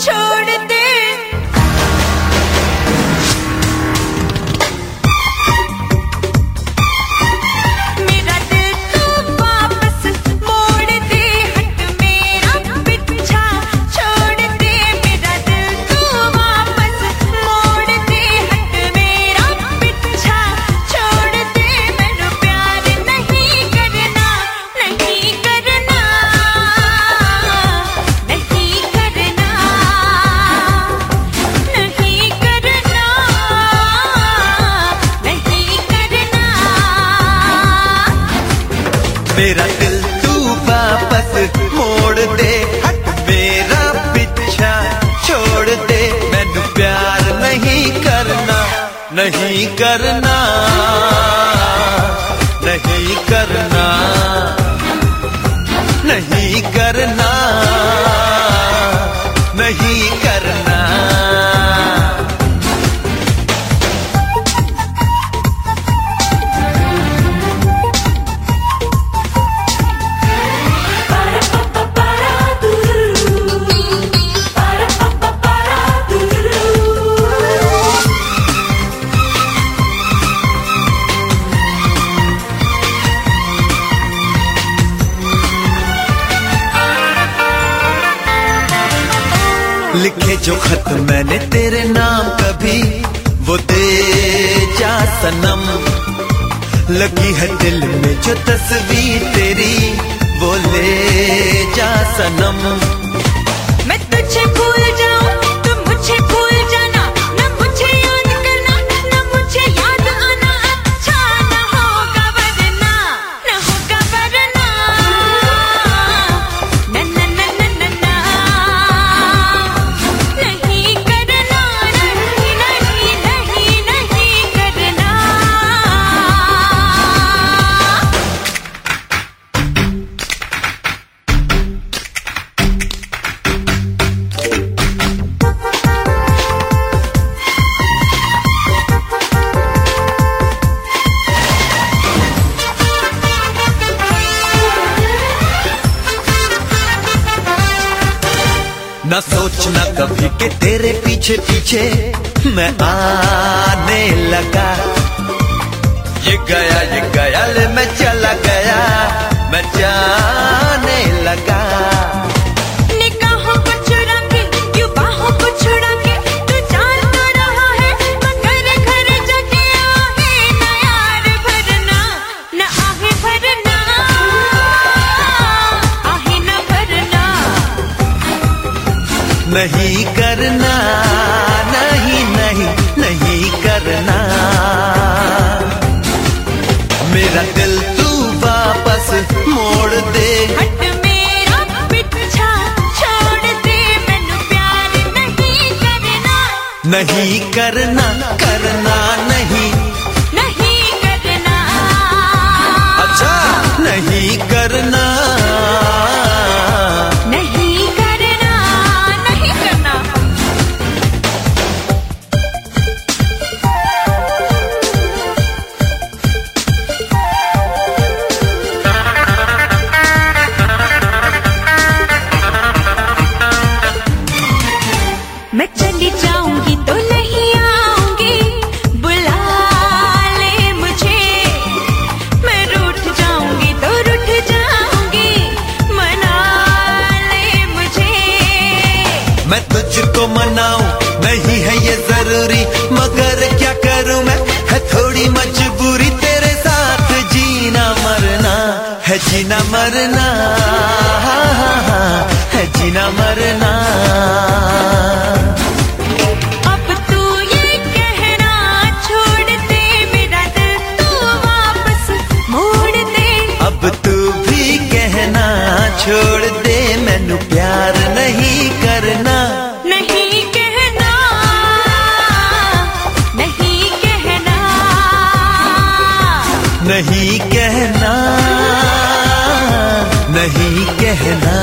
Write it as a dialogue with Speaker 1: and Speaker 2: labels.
Speaker 1: true. मेरा दिल तू वापस मोड़ दे। हट मेरा पीछा छोड़ दे। मैनू प्यार नहीं करना नहीं करना। लिखे जो खत मैंने तेरे नाम कभी, वो दे जा सनम। लगी है दिल में जो तस्वीर तेरी, वो ले जा सनम। सोचना कभी कि तेरे पीछे पीछे मैं आने लगा। ये गया ये गया, ले मैं चला गया, मैं जाने लगा। नहीं करना नहीं नहीं नहीं करना। मेरा दिल तू वापस मोड़ दे।
Speaker 2: हट मेरा पीछा छोड़ दे मैनू प्यार नहीं करना।
Speaker 1: नहीं करना करना नहीं।
Speaker 2: नहीं करना।
Speaker 1: अच्छा नहीं करना।
Speaker 2: मैं चली जाऊँगी तो नहीं आऊँगी। बुला ले मुझे। मैं रूठ जाऊँगी तो रूठ जाऊँगी। मना ले मुझे।
Speaker 1: मैं तुझको मनाऊं, नहीं है ये ज़रूरी, मगर क्या करूँ मैं? है थोड़ी मजबूरी, तेरे साथ जीना मरना, है जीना मरना, है जीना मरना। छोड़ दे मैनू प्यार नहीं करना।
Speaker 2: नहीं कहना नहीं कहना।
Speaker 1: नहीं कहना नहीं कहना।